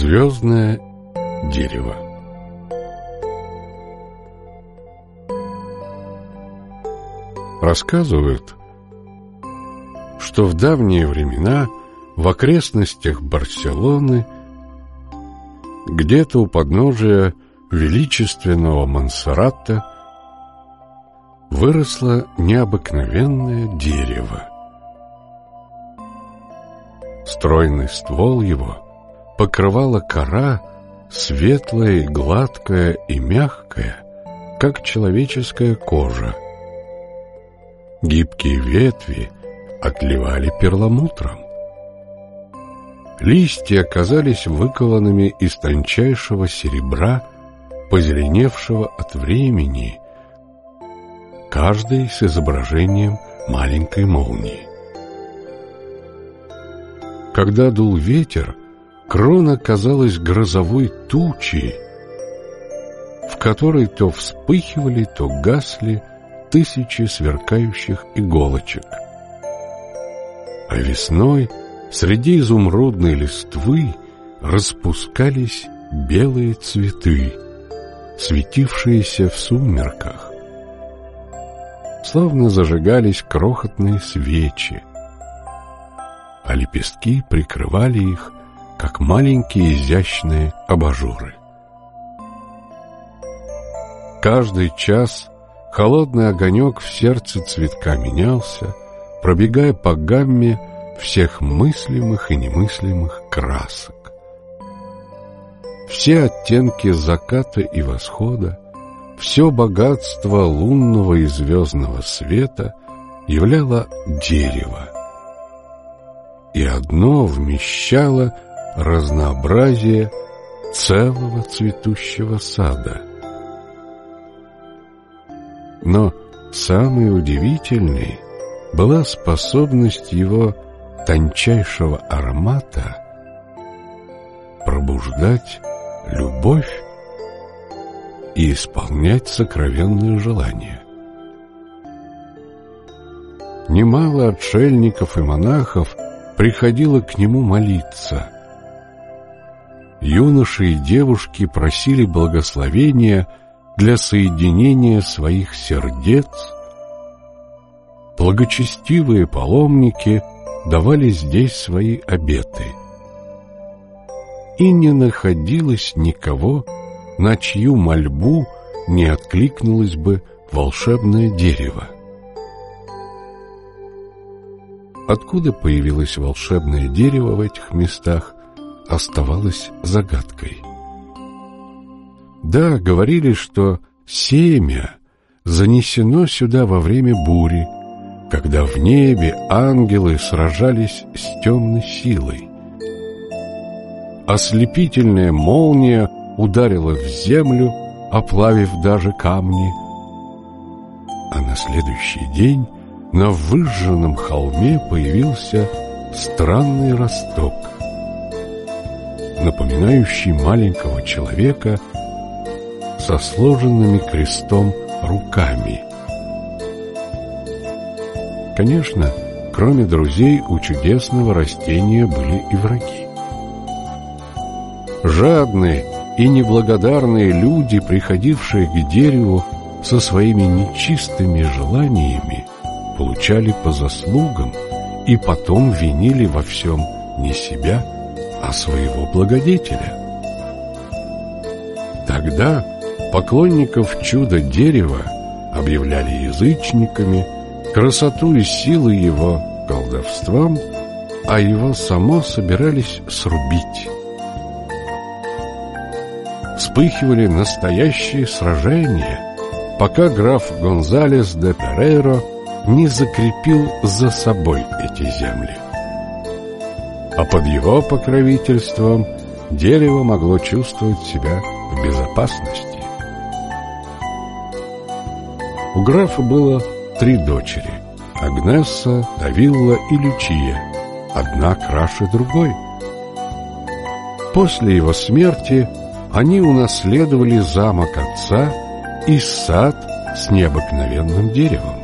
Звездное дерево Рассказывают, что в давние времена в окрестностях Барселоны где-то у подножия величественного Монсеррата выросло необыкновенное дерево. Стройный ствол его покрывала кора, светлая гладкая и мягкая, как человеческая кожа. Гибкие ветви отливали перламутром. Листья оказались выкованными из тончайшего серебра, позеленевшего от времени, каждый с изображением маленькой молнии. Когда дул ветер, крона казалась грозовой тучей, в которой то вспыхивали, то гасли тысячи сверкающих иголочек. А весной среди изумрудной листвы распускались белые цветы, светившиеся в сумерках. Словно зажигались крохотные свечи, а лепестки прикрывали их, как маленькие изящные абажуры. Каждый час холодный огонек в сердце цветка менялся, пробегая по гамме всех мыслимых и немыслимых красок. Все оттенки заката и восхода, все богатство лунного и звездного света являло дерево, и одно вмещало разнообразие целого цветущего сада. Но самой удивительной была способность его тончайшего аромата пробуждать любовь и исполнять сокровенные желания. Немало отшельников и монахов – приходила к нему молиться. Юноши и девушки просили благословения для соединения своих сердец. Благочестивые паломники давали здесь свои обеты. И не находилось никого, на чью мольбу не откликнулось бы волшебное дерево. Откуда появилось волшебное дерево в этих местах, оставалось загадкой. Да, говорили, что семя занесено сюда во время бури, когда в небе ангелы сражались с темной силой. Ослепительная молния ударила в землю, оплавив даже камни. А на следующий день на выжженном холме появился странный росток, напоминающий маленького человека со сложенными крестом руками. Конечно, кроме друзей, у чудесного растения были и враги. Жадные и неблагодарные люди, приходившие к дереву со своими нечистыми желаниями, получали по заслугам и потом винили во всем не себя, а своего благодетеля. Тогда поклонников чуда дерева объявляли язычниками, красоту и силы его колдовством, а его само собирались срубить. Вспыхивали настоящие сражения, пока граф Гонзалес де Перейро не закрепил за собой эти земли. А под его покровительством дерево могло чувствовать себя в безопасности. У графа было три дочери – Агнесса, Давилла и Лючия, одна краше другой. После его смерти они унаследовали замок отца и сад с необыкновенным деревом.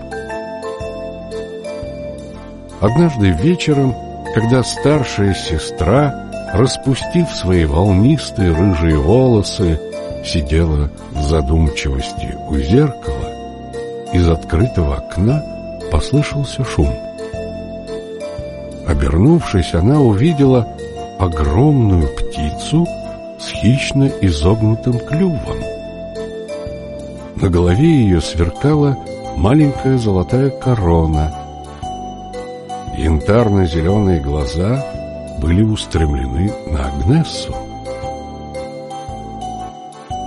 Однажды вечером, когда старшая сестра распустив свои волнистые рыжие волосы, сидела в задумчивости у зеркала. Из открытого окна послышался шум. Обернувшись, она увидела огромную птицу с хищно изогнутым клювом. На голове ее сверкала маленькая золотая корона. Янтарно-зеленые глаза были устремлены на Агнессу.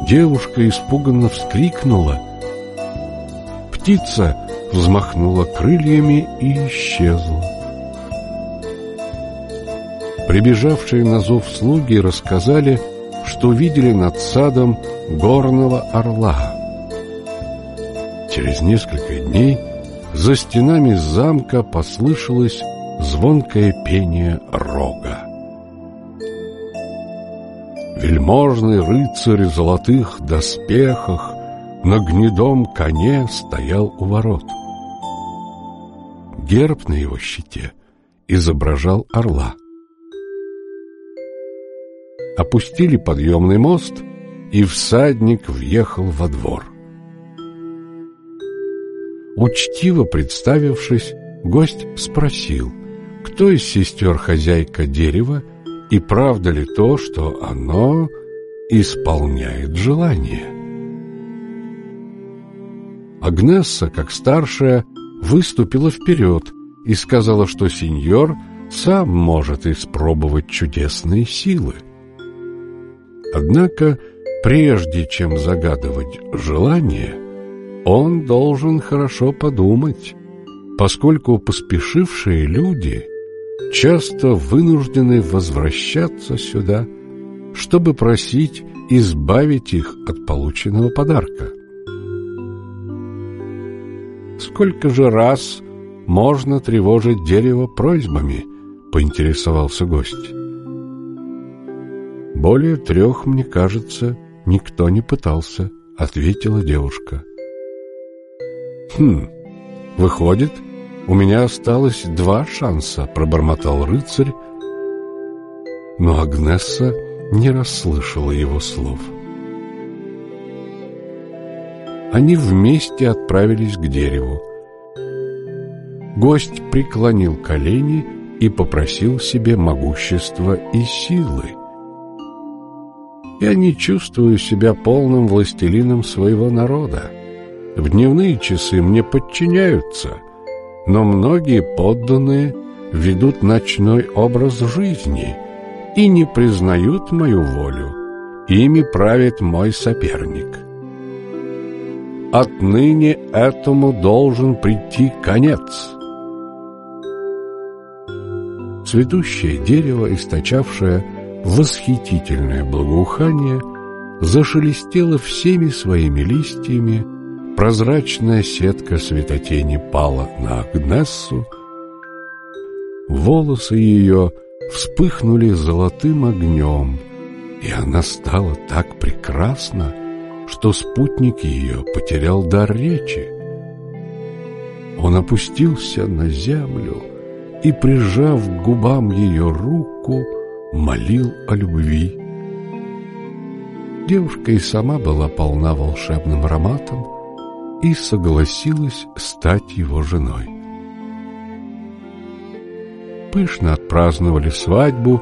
Девушка испуганно вскрикнула. Птица взмахнула крыльями и исчезла. Прибежавшие на зов слуги рассказали, что видели над садом горного орла. Через несколько дней за стенами замка послышалось звонкое пение рога. Вельможный рыцарь в золотых доспехах на гнедом коне стоял у ворот. Герб на его щите изображал орла. Опустили подъемный мост, и всадник въехал во двор. Учтиво представившись, гость спросил, кто из сестер хозяйка дерева и правда ли то, что оно исполняет желание. Агнесса, как старшая, выступила вперед и сказала, что сеньор сам может испробовать чудесные силы. Однако, прежде чем загадывать желание, он должен хорошо подумать, поскольку поспешившие люди часто вынуждены возвращаться сюда, чтобы просить избавить их от полученного подарка. Сколько же раз можно тревожить дерево просьбами, поинтересовался гость. Более трех, мне кажется, никто не пытался, ответила девушка. Хм, выходит, у меня осталось два шанса, пробормотал рыцарь, но Агнесса не расслышала его слов. Они вместе отправились к дереву. Гость преклонил колени и попросил себе могущества и силы я не чувствую себя полным властелином своего народа. В дневные часы мне подчиняются, но многие подданные ведут ночной образ жизни и не признают мою волю. Ими правит мой соперник. Отныне этому должен прийти конец. Цветущее дерево, источавшее восхитительное благоухание зашелестело всеми своими листьями, прозрачная сетка светотени пала на Агнессу, волосы ее вспыхнули золотым огнем, и она стала так прекрасна, что спутник ее потерял дар речи. Он опустился на землю и, прижав к губам ее руку, молил о любви. Девушка и сама была полна волшебным ароматом и согласилась стать его женой. Пышно отпраздновали свадьбу,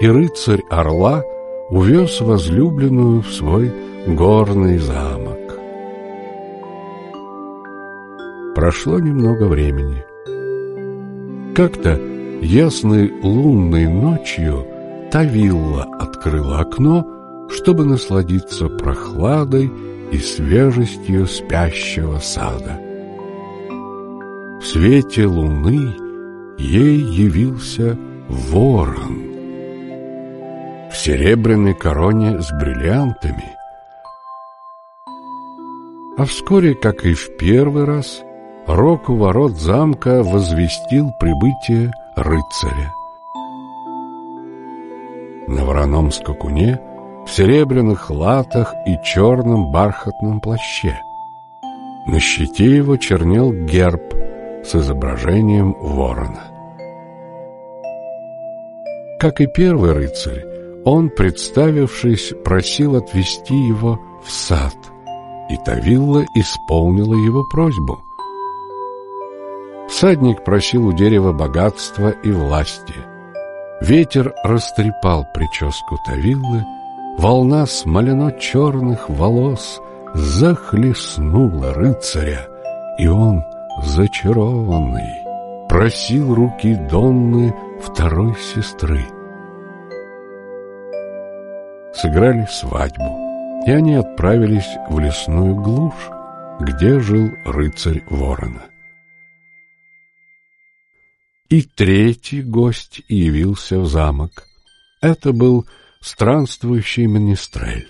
и рыцарь Орла увез возлюбленную в свой горный замок. Прошло немного времени. Как-то ясной лунной ночью Тавилла открыла окно, чтобы насладиться прохладой и свежестью спящего сада. В свете луны ей явился ворон в серебряной короне с бриллиантами. А вскоре, как и в первый раз, рок у ворот замка возвестил прибытие рыцаря на вороном скакуне, в серебряных латах и черном бархатном плаще. На щите его чернел герб с изображением ворона. Как и первый рыцарь, он, представившись, просил отвести его в сад, и Тавилла исполнила его просьбу. Всадник просил у дерева богатства и власти. Ветер растрепал прическу Тавиллы, волна смолено-черных волос захлестнула рыцаря, и он, зачарованный, просил руки Донны второй сестры. Сыграли свадьбу, и они отправились в лесную глушь, где жил рыцарь Ворона. И третий гость явился в замок. Это был странствующий министрель.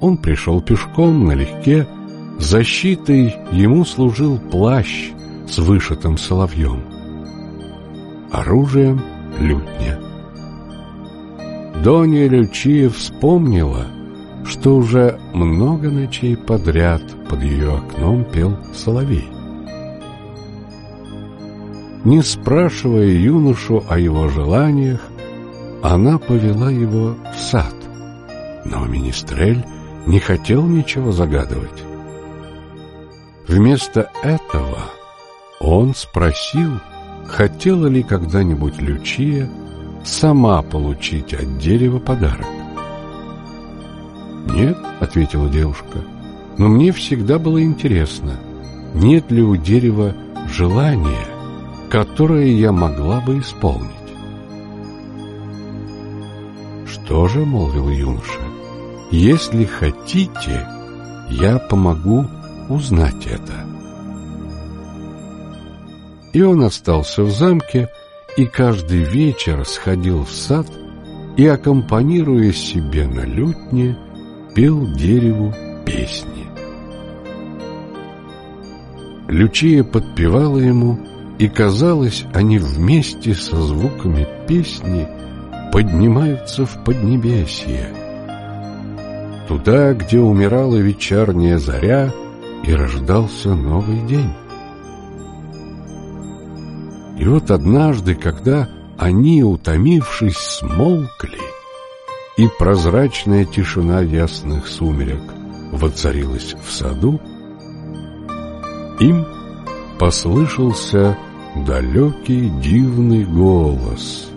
Он пришел пешком налегке, защитой ему служил плащ с вышитым соловьем. Оружием — лютня. Донья Лючия вспомнила, что уже много ночей подряд под ее окном пел соловей. Не спрашивая юношу о его желаниях, она повела его в сад. Но Министрель не хотел ничего загадывать. Вместо этого он спросил, хотела ли когда-нибудь Лючия сама получить от дерева подарок. «Нет», — ответила девушка, — «но мне всегда было интересно, нет ли у дерева желания, которое я могла бы исполнить. «Что же?» — молвил юноша. «Если хотите, я помогу узнать это». И он остался в замке, и каждый вечер сходил в сад и, аккомпанируя себе на лютне, пел дереву песни. Лючия подпевала ему — и, казалось, они вместе со звуками песни поднимаются в Поднебесье, туда, где умирала вечерняя заря и рождался новый день. И вот однажды, когда они, утомившись, смолкли, и прозрачная тишина ясных сумерек воцарилась в саду, им послышался далекий дивный голос.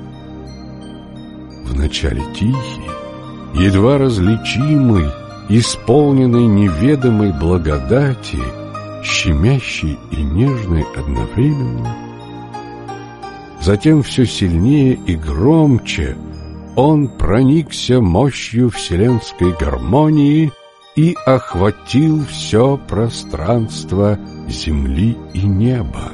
Вначале тихий, едва различимый, исполненный неведомой благодати, щемящий и нежный одновременно. Затем все сильнее и громче он проникся мощью вселенской гармонии и охватил все пространство земли и неба.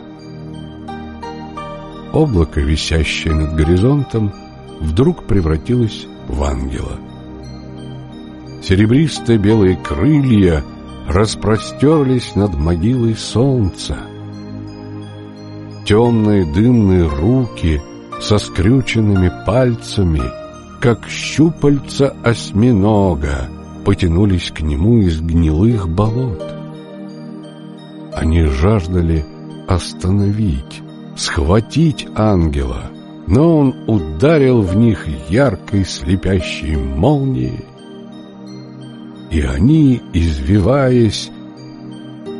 Облако, висящее над горизонтом, вдруг превратилось в ангела. Серебристые белые крылья распростерлись над могилой солнца. Темные дымные руки со скрюченными пальцами, как щупальца осьминога, потянулись к нему из гнилых болот. Они жаждали остановить, схватить ангела, но он ударил в них яркой слепящей молнией, и они, извиваясь,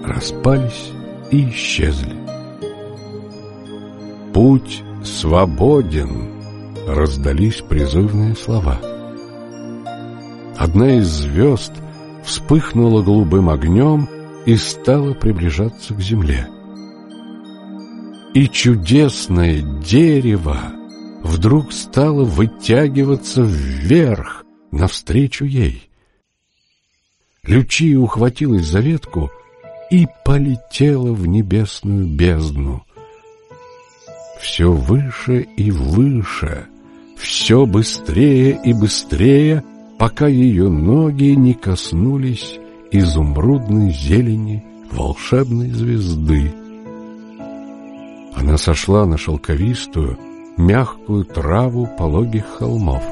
распались и исчезли. «Путь свободен!» — раздались призывные слова. Одна из звезд вспыхнула голубым огнем и стала приближаться к земле и чудесное дерево вдруг стало вытягиваться вверх, навстречу ей. Лючия ухватилась за ветку и полетела в небесную бездну. Все выше и выше, все быстрее и быстрее, пока ее ноги не коснулись изумрудной зелени волшебной звезды. Она сошла на шелковистую, мягкую траву пологих холмов.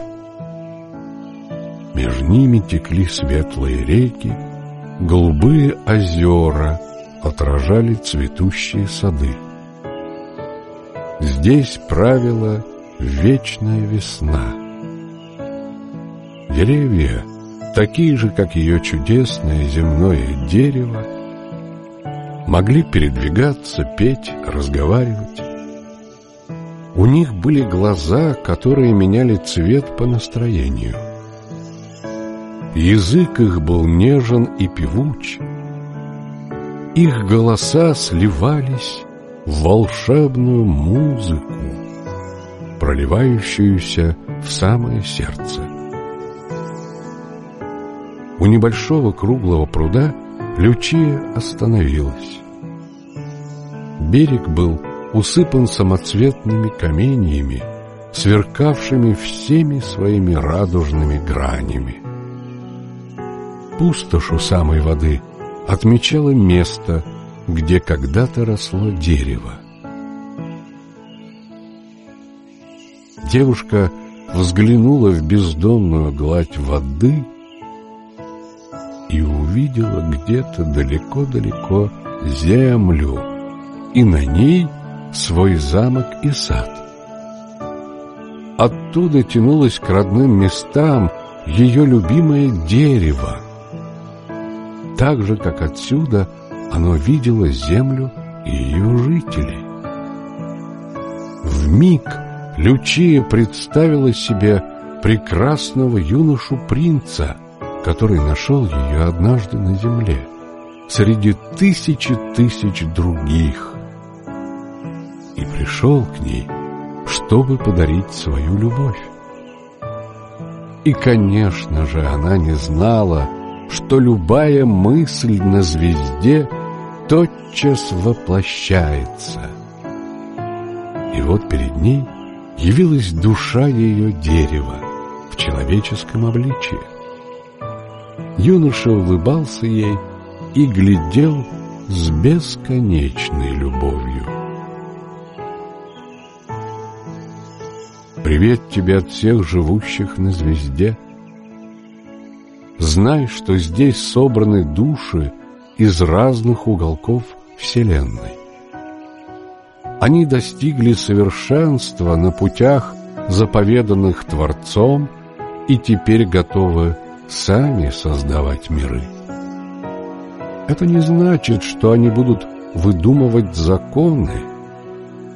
Между ними текли светлые реки, голубые озера отражали цветущие сады. Здесь правила вечная весна. Деревья, такие же, как ее чудесное земное дерево, могли передвигаться, петь, разговаривать. У них были глаза, которые меняли цвет по настроению. Язык их был нежен и певуч. Их голоса сливались в волшебную музыку, проливающуюся в самое сердце. У небольшого круглого пруда Лючия остановилась. Берег был усыпан самоцветными каменьями, сверкавшими всеми своими радужными гранями. Пустошь у самой воды отмечала место, где когда-то росло дерево. Девушка взглянула в бездонную гладь воды и увидела где-то далеко-далеко землю, и на ней свой замок и сад. Оттуда тянулось к родным местам ее любимое дерево. Так же, как отсюда оно видело землю и ее жителей. В миг Лючия представила себе прекрасного юношу-принца, который нашел ее однажды на земле, среди тысячи тысяч других, и пришел к ней, чтобы подарить свою любовь. И, конечно же, она не знала, что любая мысль на звезде тотчас воплощается. И вот перед ней явилась душа ее дерева в человеческом обличии. Юноша улыбался ей и глядел с бесконечной любовью. Привет тебе от всех живущих на звезде. Знай, что здесь собраны души из разных уголков Вселенной. Они достигли совершенства на путях, заповеданных Творцом, и теперь готовы сами создавать миры. Это не значит, что они будут выдумывать законы.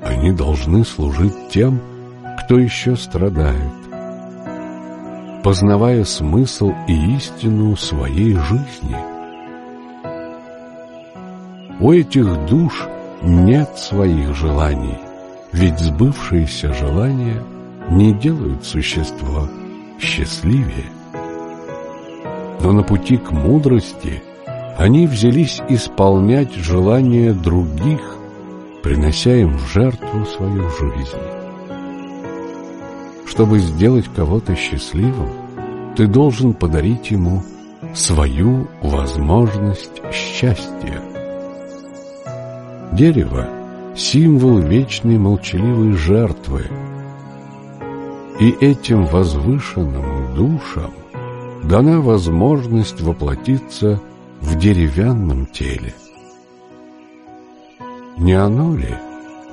Они должны служить тем, кто еще страдает, познавая смысл и истину своей жизни. У этих душ нет своих желаний, ведь сбывшиеся желания не делают существо счастливее. Но на пути к мудрости они взялись исполнять желания других, принося им в жертву свою жизнь. Чтобы сделать кого-то счастливым, ты должен подарить ему свою возможность счастья. Дерево — символ вечной молчаливой жертвы, и этим возвышенным душам дана возможность воплотиться в деревянном теле. Не оно ли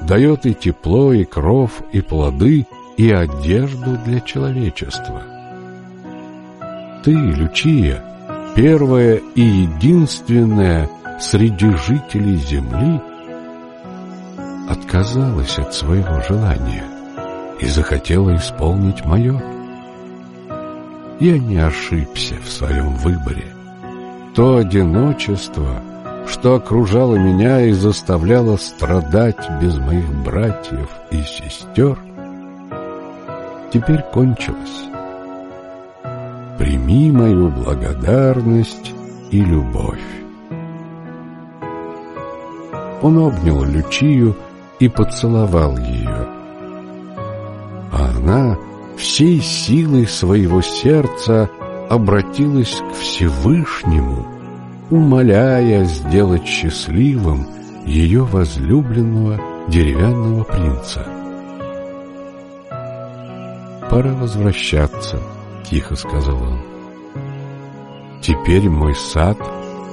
дает и тепло, и кров, и плоды, и одежду для человечества? Ты, Лючия, первая и единственная среди жителей земли, отказалась от своего желания и захотела исполнить мое. Я не ошибся в своем выборе. То одиночество, что окружало меня и заставляло страдать без моих братьев и сестер, теперь кончилось. Прими мою благодарность и любовь. Он обнял Лючию и поцеловал ее. А она всей силой своего сердца обратилась к Всевышнему, умоляя сделать счастливым ее возлюбленного деревянного принца. «Пора возвращаться», — тихо сказал он. «Теперь мой сад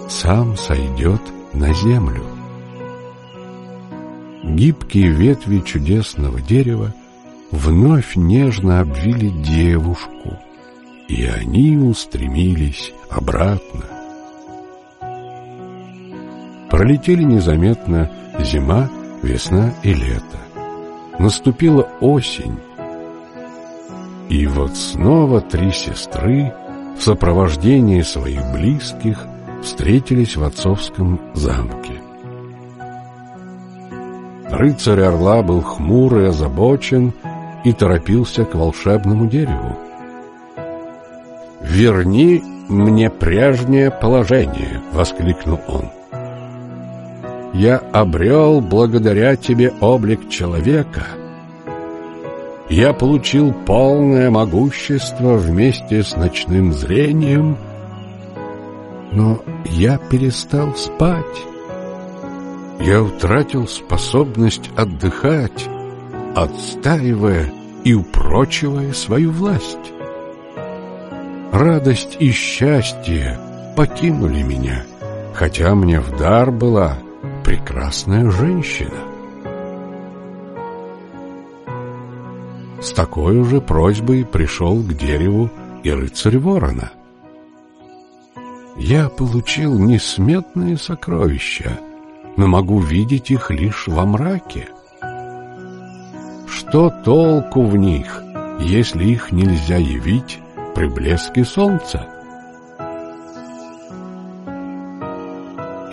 сам сойдет на землю». Гибкие ветви чудесного дерева вновь нежно обвили девушку, и они устремились обратно. Пролетели незаметно зима, весна и лето. Наступила осень, и вот снова три сестры в сопровождении своих близких встретились в отцовском замке. Рыцарь Орла был хмур и озабочен и торопился к волшебному дереву. «Верни мне прежнее положение!» — воскликнул он. «Я обрел благодаря тебе облик человека. Я получил полное могущество вместе с ночным зрением, но я перестал спать. Я утратил способность отдыхать, отстаивая и упрочивая свою власть. Радость и счастье покинули меня, хотя мне в дар была прекрасная женщина. С такой же просьбой пришел к дереву и рыцарь ворона. Я получил несметные сокровища, но могу видеть их лишь во мраке. Что толку в них, если их нельзя явить при блеске солнца?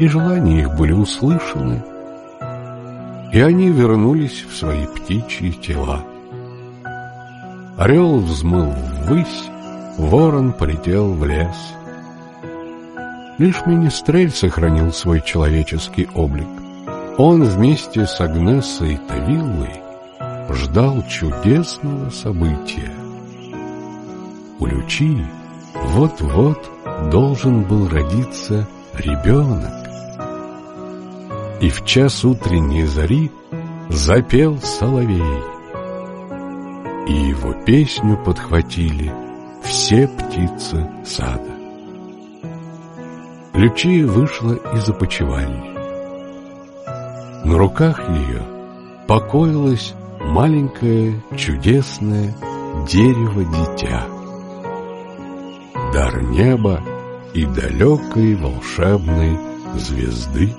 И желания их были услышаны, и они вернулись в свои птичьи тела. Орел взмыл ввысь, ворон полетел в лес. Лишь Министрель сохранил свой человеческий облик. Он вместе с Агнесой и Тавиллой ждал чудесного события. У Лючи вот-вот должен был родиться ребенок. И в час утренней зари запел соловей. И его песню подхватили все птицы сада. Лючия вышла из опочивальни. На руках ее покоилась маленькое чудесное дерево-дитя. Дар неба и далекой волшебной звезды.